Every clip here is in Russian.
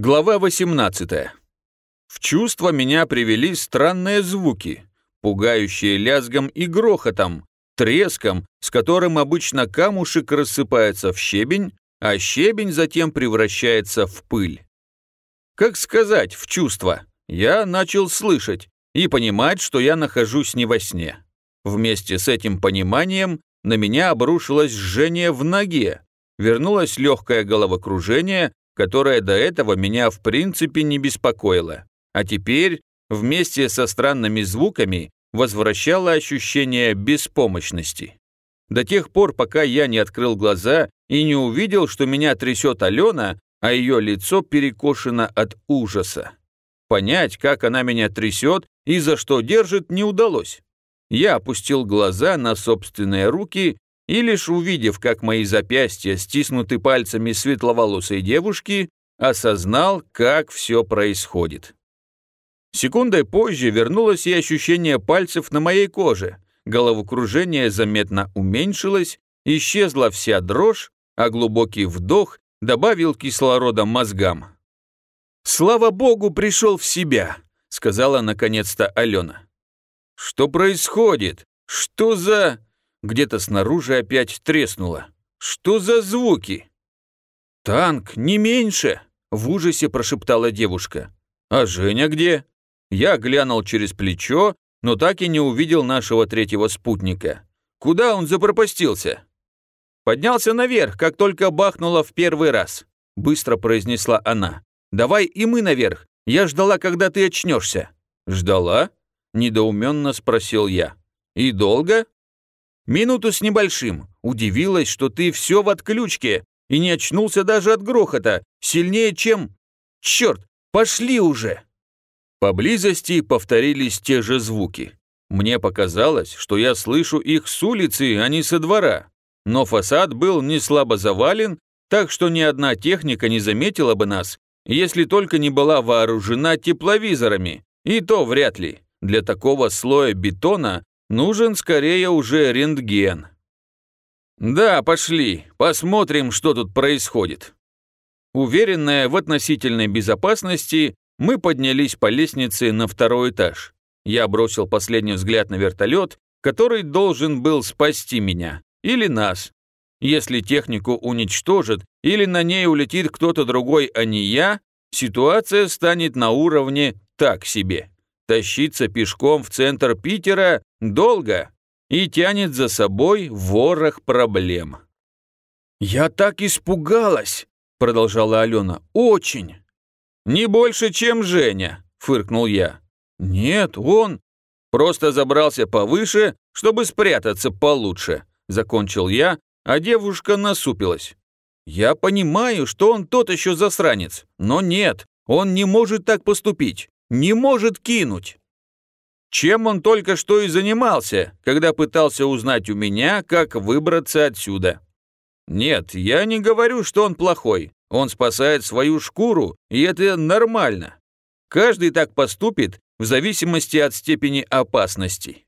Глава 18. В чувство меня привели странные звуки, пугающие лязгом и грохотом, треском, с которым обычно камушек рассыпается в щебень, а щебень затем превращается в пыль. Как сказать «в чувство»? Я начал слышать и понимать, что я нахожусь не во сне. Вместе с этим пониманием на меня обрушилось жжение в ноге, вернулось легкое головокружение, которое до этого меня в принципе не беспокоило, а теперь вместе со странными звуками возвращало ощущение беспомощности. До тех пор, пока я не открыл глаза и не увидел, что меня трясет Алена, а ее лицо перекошено от ужаса. Понять, как она меня трясет и за что держит, не удалось. Я опустил глаза на собственные руки и лишь увидев, как мои запястья стиснуты пальцами светловолосой девушки, осознал, как все происходит. Секундой позже вернулось и ощущение пальцев на моей коже, головокружение заметно уменьшилось, исчезла вся дрожь, а глубокий вдох добавил кислорода мозгам. «Слава богу, пришел в себя», — сказала наконец-то Алена. «Что происходит? Что за...» Где-то снаружи опять треснуло. «Что за звуки?» «Танк, не меньше!» — в ужасе прошептала девушка. «А Женя где?» Я глянул через плечо, но так и не увидел нашего третьего спутника. Куда он запропастился? Поднялся наверх, как только бахнуло в первый раз, быстро произнесла она. «Давай и мы наверх. Я ждала, когда ты очнешься». «Ждала?» – недоуменно спросил я. «И долго?» Минуту с небольшим. Удивилась, что ты все в отключке и не очнулся даже от грохота, сильнее, чем... Черт, пошли уже!» Поблизости повторились те же звуки. Мне показалось, что я слышу их с улицы, а не со двора. Но фасад был не слабо завален, так что ни одна техника не заметила бы нас, если только не была вооружена тепловизорами. И то вряд ли. Для такого слоя бетона Нужен скорее уже рентген. Да, пошли, посмотрим, что тут происходит. Уверенная в относительной безопасности, мы поднялись по лестнице на второй этаж. Я бросил последний взгляд на вертолет, который должен был спасти меня. Или нас. Если технику уничтожат, или на ней улетит кто-то другой, а не я, ситуация станет на уровне так себе. Тащиться пешком в центр Питера долго и тянет за собой ворох проблем. «Я так испугалась!» – продолжала Алена. «Очень!» «Не больше, чем Женя!» – фыркнул я. «Нет, он...» «Просто забрался повыше, чтобы спрятаться получше», – закончил я, а девушка насупилась. «Я понимаю, что он тот еще засранец, но нет, он не может так поступить не может кинуть. Чем он только что и занимался, когда пытался узнать у меня, как выбраться отсюда. Нет, я не говорю, что он плохой. Он спасает свою шкуру, и это нормально. Каждый так поступит в зависимости от степени опасности.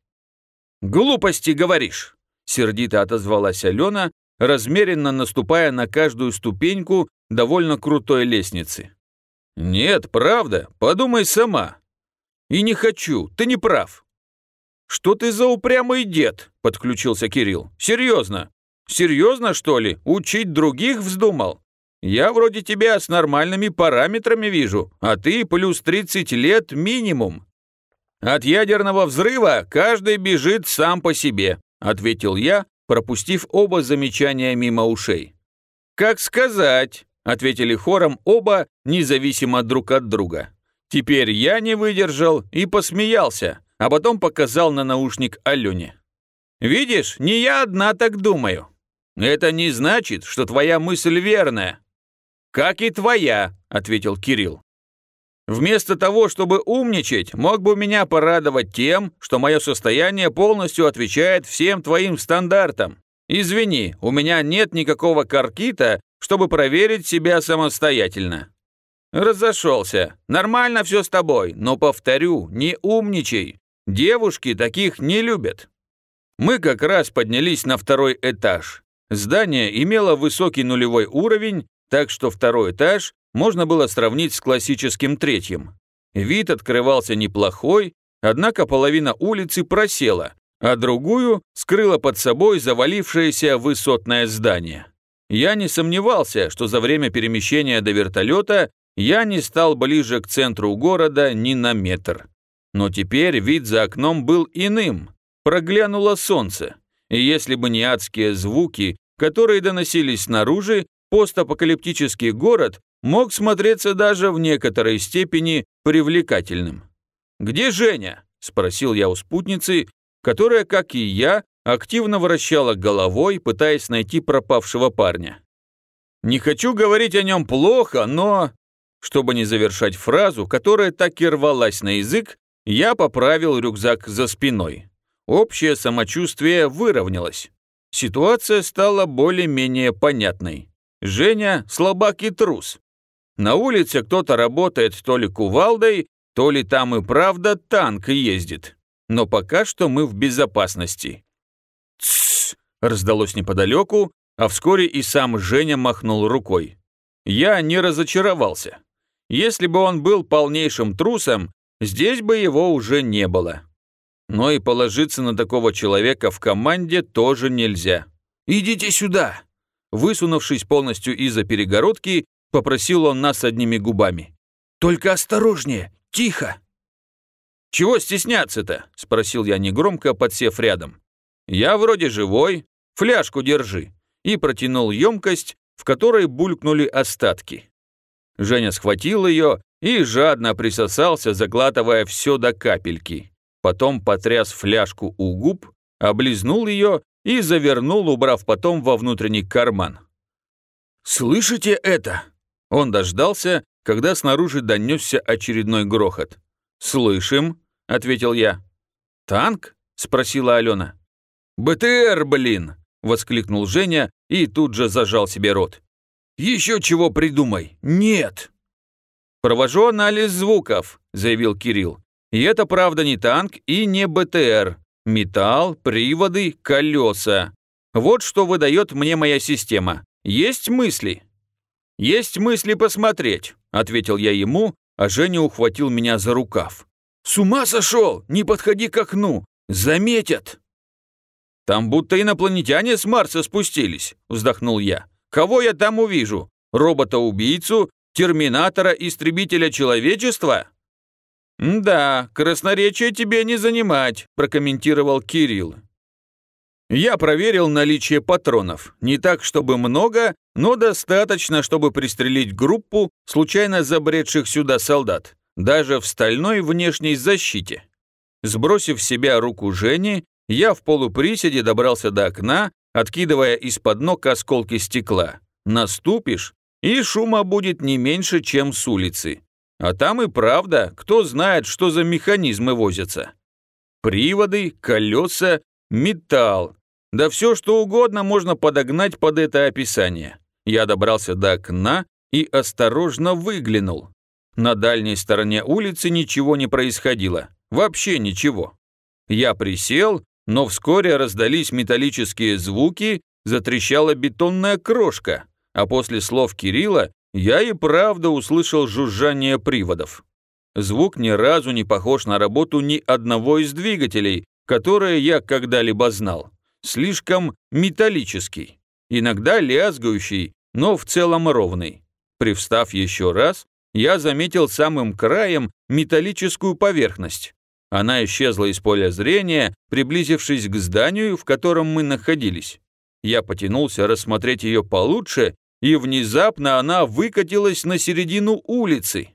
«Глупости говоришь», — сердито отозвалась Алена, размеренно наступая на каждую ступеньку довольно крутой лестницы. «Нет, правда, подумай сама». «И не хочу, ты не прав». «Что ты за упрямый дед?» – подключился Кирилл. «Серьезно? Серьезно, что ли? Учить других вздумал? Я вроде тебя с нормальными параметрами вижу, а ты плюс 30 лет минимум». «От ядерного взрыва каждый бежит сам по себе», – ответил я, пропустив оба замечания мимо ушей. «Как сказать?» Ответили хором оба, независимо друг от друга. Теперь я не выдержал и посмеялся, а потом показал на наушник Алене. «Видишь, не я одна так думаю. Это не значит, что твоя мысль верная». «Как и твоя», — ответил Кирилл. «Вместо того, чтобы умничать, мог бы меня порадовать тем, что мое состояние полностью отвечает всем твоим стандартам. Извини, у меня нет никакого каркита, чтобы проверить себя самостоятельно. Разошелся. Нормально все с тобой, но повторю, не умничай. Девушки таких не любят. Мы как раз поднялись на второй этаж. Здание имело высокий нулевой уровень, так что второй этаж можно было сравнить с классическим третьим. Вид открывался неплохой, однако половина улицы просела, а другую скрыло под собой завалившееся высотное здание. Я не сомневался, что за время перемещения до вертолета я не стал ближе к центру города ни на метр. Но теперь вид за окном был иным. Проглянуло солнце. И если бы не адские звуки, которые доносились снаружи, постапокалиптический город мог смотреться даже в некоторой степени привлекательным. «Где Женя?» – спросил я у спутницы, которая, как и я, активно вращала головой, пытаясь найти пропавшего парня. «Не хочу говорить о нем плохо, но...» Чтобы не завершать фразу, которая так и рвалась на язык, я поправил рюкзак за спиной. Общее самочувствие выровнялось. Ситуация стала более-менее понятной. Женя – слабак и трус. На улице кто-то работает то ли кувалдой, то ли там и правда танк ездит. Но пока что мы в безопасности. «Тссс!» – раздалось неподалеку, а вскоре и сам Женя махнул рукой. Я не разочаровался. Если бы он был полнейшим трусом, здесь бы его уже не было. Но и положиться на такого человека в команде тоже нельзя. «Идите сюда!» Высунувшись полностью из-за перегородки, попросил он нас одними губами. «Только осторожнее, тихо!» «Чего стесняться-то?» – спросил я негромко, подсев рядом. «Я вроде живой, фляжку держи», и протянул емкость, в которой булькнули остатки. Женя схватил ее и жадно присосался, заглатывая все до капельки. Потом потряс фляжку у губ, облизнул ее и завернул, убрав потом во внутренний карман. «Слышите это?» Он дождался, когда снаружи донесся очередной грохот. «Слышим», — ответил я. «Танк?» — спросила Алена. «БТР, блин!» — воскликнул Женя и тут же зажал себе рот. «Еще чего придумай! Нет!» «Провожу анализ звуков», — заявил Кирилл. «И это правда не танк и не БТР. Металл, приводы, колеса. Вот что выдает мне моя система. Есть мысли?» «Есть мысли посмотреть», — ответил я ему, а Женя ухватил меня за рукав. «С ума сошел! Не подходи к окну! Заметят!» «Там будто инопланетяне с Марса спустились», — вздохнул я. Кого я там увижу? Робота-убийцу? Терминатора, истребителя человечества?» «Да, красноречие тебе не занимать», – прокомментировал Кирилл. Я проверил наличие патронов. Не так, чтобы много, но достаточно, чтобы пристрелить группу случайно забредших сюда солдат, даже в стальной внешней защите. Сбросив с себя руку Жени, я в полуприседе добрался до окна откидывая из-под ног осколки стекла. Наступишь, и шума будет не меньше, чем с улицы. А там и правда, кто знает, что за механизмы возятся. Приводы, колеса, металл. Да все, что угодно можно подогнать под это описание. Я добрался до окна и осторожно выглянул. На дальней стороне улицы ничего не происходило. Вообще ничего. Я присел но вскоре раздались металлические звуки, затрещала бетонная крошка, а после слов Кирилла я и правда услышал жужжание приводов. Звук ни разу не похож на работу ни одного из двигателей, которые я когда-либо знал. Слишком металлический, иногда лязгающий, но в целом ровный. Привстав еще раз, я заметил самым краем металлическую поверхность. Она исчезла из поля зрения, приблизившись к зданию, в котором мы находились. Я потянулся рассмотреть ее получше, и внезапно она выкатилась на середину улицы.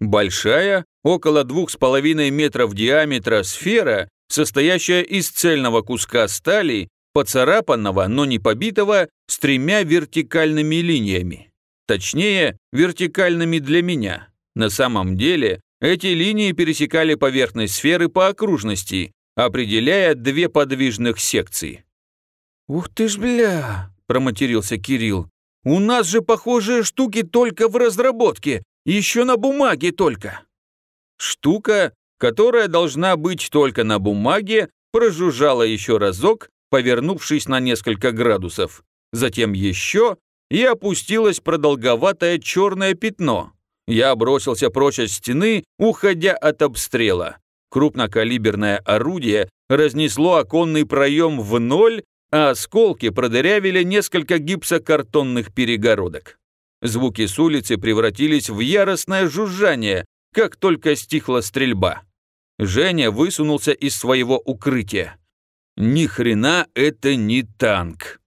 Большая, около двух с половиной метров диаметра сфера, состоящая из цельного куска стали, поцарапанного, но не побитого, с тремя вертикальными линиями. Точнее, вертикальными для меня. На самом деле, эти линии пересекали поверхность сферы по окружности, определяя две подвижных секции. «Ух ты ж, бля!» – проматерился Кирилл. «У нас же похожие штуки только в разработке, еще на бумаге только». Штука, которая должна быть только на бумаге, прожужжала еще разок, повернувшись на несколько градусов, затем еще и опустилось продолговатое черное пятно. Я бросился прочь от стены, уходя от обстрела. Крупнокалиберное орудие разнесло оконный проем в ноль, а осколки продырявили несколько гипсокартонных перегородок. Звуки с улицы превратились в яростное жужжание, как только стихла стрельба. Женя высунулся из своего укрытия. Ни хрена это не танк.